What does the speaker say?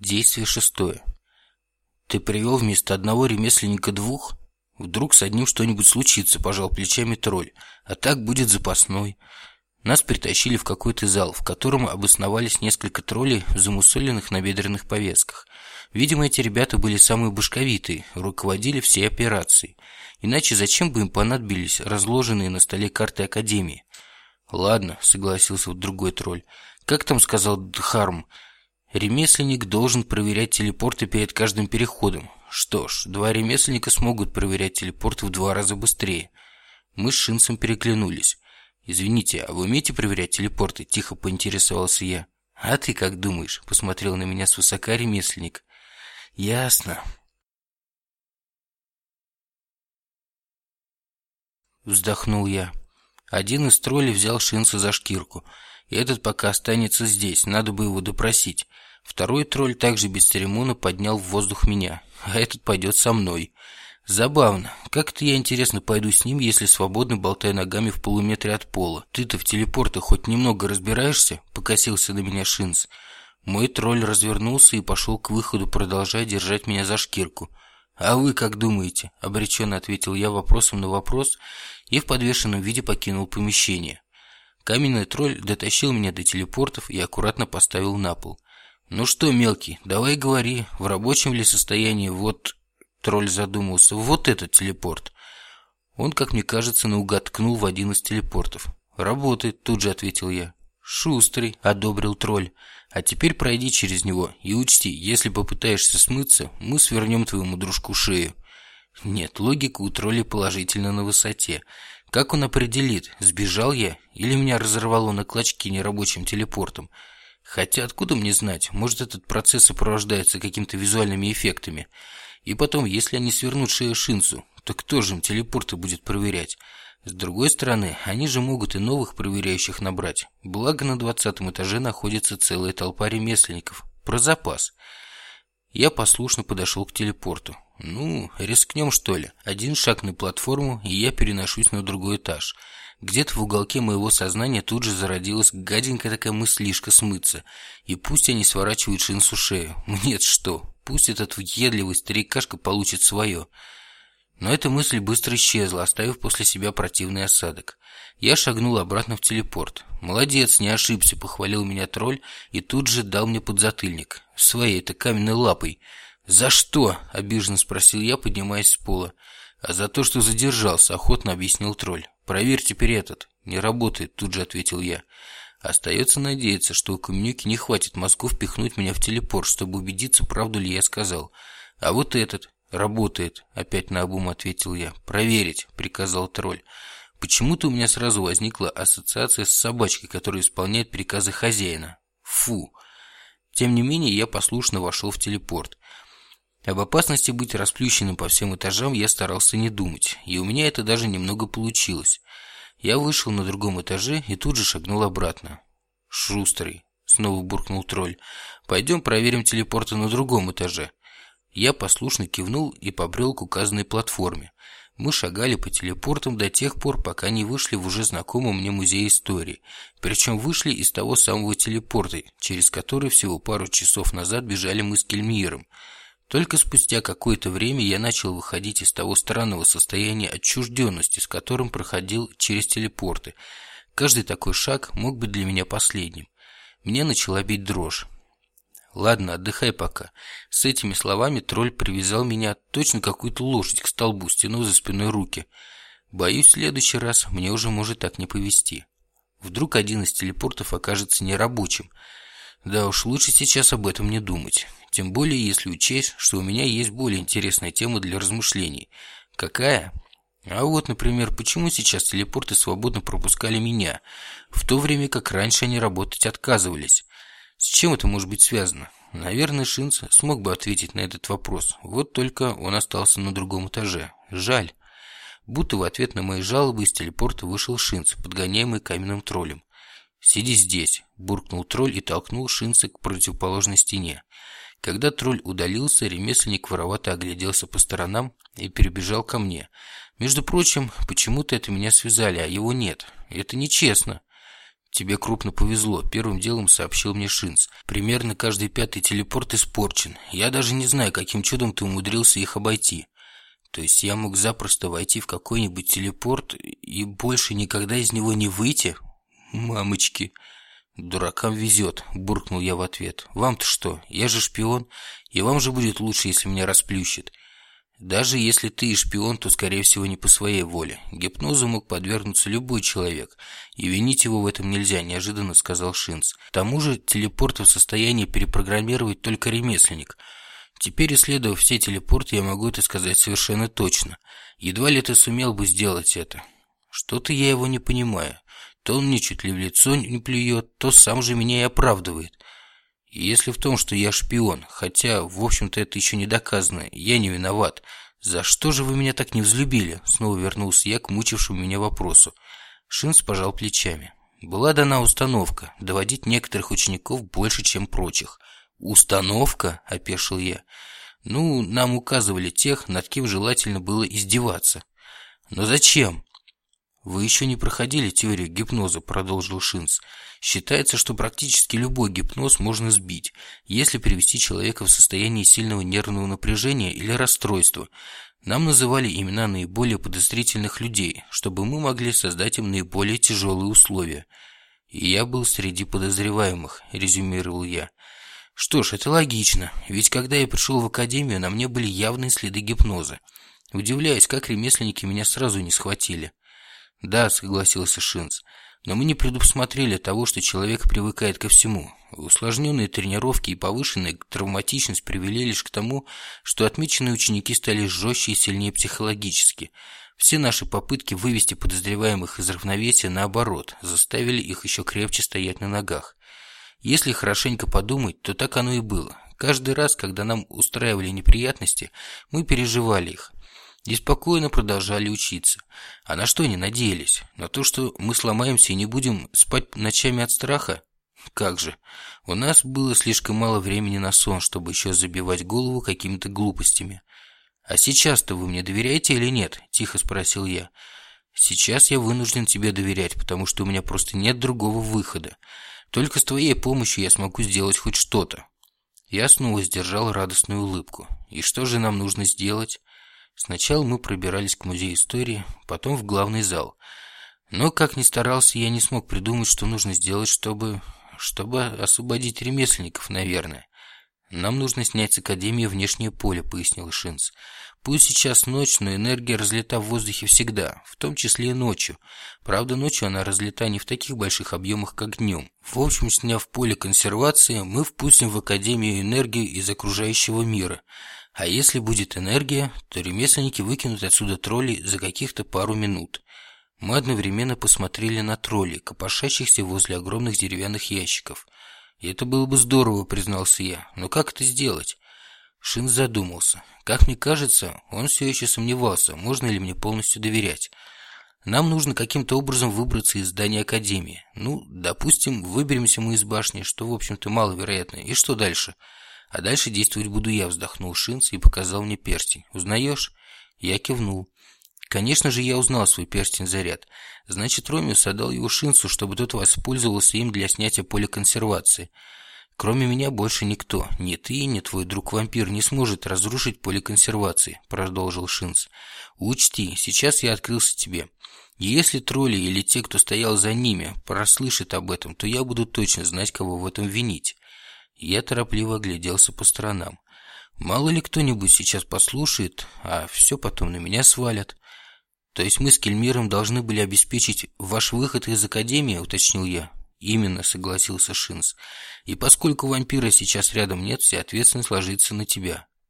Действие шестое. Ты привел вместо одного ремесленника двух? Вдруг с одним что-нибудь случится, пожал плечами тролль. А так будет запасной. Нас притащили в какой-то зал, в котором обосновались несколько троллей в замусоленных набедренных повязках. Видимо, эти ребята были самые башковитые, руководили всей операцией. Иначе зачем бы им понадобились разложенные на столе карты Академии? «Ладно», — согласился другой тролль. «Как там сказал Дхарм? Ремесленник должен проверять телепорты перед каждым переходом. Что ж, два ремесленника смогут проверять телепорты в два раза быстрее». Мы с Шинцем переглянулись. «Извините, а вы умеете проверять телепорты?» – тихо поинтересовался я. «А ты как думаешь?» – посмотрел на меня свысока ремесленник. «Ясно». Вздохнул я. Один из троллей взял Шинца за шкирку. И этот пока останется здесь, надо бы его допросить. Второй тролль также без церемона поднял в воздух меня. А этот пойдет со мной. Забавно. Как это я, интересно, пойду с ним, если свободно болтаю ногами в полуметре от пола? Ты-то в телепортах хоть немного разбираешься? Покосился на меня Шинц. Мой тролль развернулся и пошел к выходу, продолжая держать меня за шкирку. «А вы как думаете?» – обреченно ответил я вопросом на вопрос и в подвешенном виде покинул помещение. Каменный тролль дотащил меня до телепортов и аккуратно поставил на пол. «Ну что, мелкий, давай говори, в рабочем ли состоянии вот...» Тролль задумался. «Вот этот телепорт!» Он, как мне кажется, наугад ткнул в один из телепортов. «Работает», тут же ответил я. «Шустрый», — одобрил тролль. «А теперь пройди через него и учти, если попытаешься смыться, мы свернем твоему дружку шею». Нет, логика у тролля положительно на высоте. Как он определит, сбежал я или меня разорвало на клочки нерабочим телепортом? Хотя откуда мне знать, может этот процесс сопровождается какими-то визуальными эффектами. И потом, если они свернут шею Шинцу, то кто же им телепорты будет проверять? С другой стороны, они же могут и новых проверяющих набрать. Благо на двадцатом этаже находится целая толпа ремесленников. Про запас. Я послушно подошел к телепорту. Ну, рискнем что ли. Один шаг на платформу, и я переношусь на другой этаж. Где-то в уголке моего сознания тут же зародилась гаденькая такая мыслишка смыться. И пусть они сворачивают шинсу шею. мне что? Пусть этот въедливый старикашка получит свое. Но эта мысль быстро исчезла, оставив после себя противный осадок. Я шагнул обратно в телепорт. «Молодец, не ошибся», — похвалил меня тролль и тут же дал мне подзатыльник. Своей-то каменной лапой. «За что?» — обиженно спросил я, поднимаясь с пола. «А за то, что задержался», — охотно объяснил тролль. «Проверь теперь этот». «Не работает», — тут же ответил я. Остается надеяться, что у Каменюки не хватит мозгов пихнуть меня в телепорт, чтобы убедиться, правду ли я сказал. А вот этот. «Работает», — опять наобум ответил я. «Проверить», — приказал тролль. Почему-то у меня сразу возникла ассоциация с собачкой, которая исполняет приказы хозяина. Фу. Тем не менее, я послушно вошел в телепорт. Об опасности быть расплющенным по всем этажам я старался не думать, и у меня это даже немного получилось. Я вышел на другом этаже и тут же шагнул обратно. «Шустрый», — снова буркнул тролль, — «пойдем проверим телепорты на другом этаже». Я послушно кивнул и побрел к указанной платформе. Мы шагали по телепортам до тех пор, пока не вышли в уже знакомый мне музей истории. Причем вышли из того самого телепорта, через который всего пару часов назад бежали мы с Кельмиром. Только спустя какое-то время я начал выходить из того странного состояния отчужденности, с которым проходил через телепорты. Каждый такой шаг мог быть для меня последним. Меня начала бить дрожь. Ладно, отдыхай пока. С этими словами тролль привязал меня точно какую-то лошадь к столбу, стянув за спиной руки. Боюсь, в следующий раз мне уже может так не повезти. Вдруг один из телепортов окажется нерабочим. Да уж, лучше сейчас об этом не думать. Тем более, если учесть, что у меня есть более интересная тема для размышлений. Какая? А вот, например, почему сейчас телепорты свободно пропускали меня, в то время как раньше они работать отказывались? С чем это может быть связано? Наверное, Шинц смог бы ответить на этот вопрос. Вот только он остался на другом этаже. Жаль. Будто в ответ на мои жалобы из телепорта вышел Шинц, подгоняемый каменным троллем. «Сиди здесь», – буркнул тролль и толкнул Шинца к противоположной стене. Когда тролль удалился, ремесленник воровато огляделся по сторонам и перебежал ко мне. Между прочим, почему-то это меня связали, а его нет. Это нечестно. «Тебе крупно повезло», — первым делом сообщил мне Шинц. «Примерно каждый пятый телепорт испорчен. Я даже не знаю, каким чудом ты умудрился их обойти. То есть я мог запросто войти в какой-нибудь телепорт и больше никогда из него не выйти? Мамочки!» «Дуракам везет», — буркнул я в ответ. «Вам-то что? Я же шпион, и вам же будет лучше, если меня расплющит. Даже если ты и шпион, то, скорее всего, не по своей воле. Гипнозу мог подвергнуться любой человек, и винить его в этом нельзя, неожиданно сказал Шинц. К тому же телепорт в состоянии перепрограммировать только ремесленник. Теперь, исследовав все телепорты, я могу это сказать совершенно точно. Едва ли ты сумел бы сделать это. Что-то я его не понимаю. То он мне чуть ли в лицо не плюет, то сам же меня и оправдывает. Если в том, что я шпион, хотя, в общем-то, это еще не доказано, я не виноват, за что же вы меня так не взлюбили? Снова вернулся я к мучившему меня вопросу. Шинс пожал плечами. Была дана установка – доводить некоторых учеников больше, чем прочих. «Установка?» – опешил я. «Ну, нам указывали тех, над кем желательно было издеваться». «Но зачем?» «Вы еще не проходили теорию гипноза», – продолжил Шинц. «Считается, что практически любой гипноз можно сбить, если привести человека в состояние сильного нервного напряжения или расстройства. Нам называли имена наиболее подозрительных людей, чтобы мы могли создать им наиболее тяжелые условия. И я был среди подозреваемых», – резюмировал я. «Что ж, это логично, ведь когда я пришел в академию, на мне были явные следы гипноза. Удивляюсь, как ремесленники меня сразу не схватили». «Да», — согласился Шинц, — «но мы не предусмотрели того, что человек привыкает ко всему. Усложненные тренировки и повышенная травматичность привели лишь к тому, что отмеченные ученики стали жестче и сильнее психологически. Все наши попытки вывести подозреваемых из равновесия, наоборот, заставили их еще крепче стоять на ногах. Если хорошенько подумать, то так оно и было. Каждый раз, когда нам устраивали неприятности, мы переживали их и спокойно продолжали учиться. А на что они надеялись? На то, что мы сломаемся и не будем спать ночами от страха? Как же. У нас было слишком мало времени на сон, чтобы еще забивать голову какими-то глупостями. «А сейчас-то вы мне доверяете или нет?» – тихо спросил я. «Сейчас я вынужден тебе доверять, потому что у меня просто нет другого выхода. Только с твоей помощью я смогу сделать хоть что-то». Я снова сдержал радостную улыбку. «И что же нам нужно сделать?» Сначала мы пробирались к музею истории, потом в главный зал. Но, как ни старался, я не смог придумать, что нужно сделать, чтобы... чтобы освободить ремесленников, наверное. «Нам нужно снять с Академии внешнее поле», — пояснил Шинц. «Пусть сейчас ночь, но энергия разлета в воздухе всегда, в том числе и ночью. Правда, ночью она разлета не в таких больших объемах, как днем. В общем, сняв поле консервации, мы впустим в Академию энергию из окружающего мира». А если будет энергия, то ремесленники выкинут отсюда троллей за каких-то пару минут. Мы одновременно посмотрели на троллей, копошащихся возле огромных деревянных ящиков. И это было бы здорово, признался я. Но как это сделать? Шин задумался. Как мне кажется, он все еще сомневался, можно ли мне полностью доверять. Нам нужно каким-то образом выбраться из здания Академии. Ну, допустим, выберемся мы из башни, что, в общем-то, маловероятно. И что дальше? А дальше действовать буду я, вздохнул Шинц и показал мне перстень. Узнаешь? Я кивнул. Конечно же, я узнал свой перстень-заряд. Значит, Ромеус отдал его Шинцу, чтобы тот воспользовался им для снятия поля консервации. Кроме меня больше никто, ни ты, ни твой друг-вампир не сможет разрушить поле консервации, продолжил Шинц. Учти, сейчас я открылся тебе. Если тролли или те, кто стоял за ними, прослышат об этом, то я буду точно знать, кого в этом винить. Я торопливо огляделся по сторонам. Мало ли кто-нибудь сейчас послушает, а все потом на меня свалят. То есть мы с Кельмиром должны были обеспечить ваш выход из Академии, уточнил я. Именно, согласился Шинс. И поскольку вампира сейчас рядом нет, вся ответственность ложится на тебя.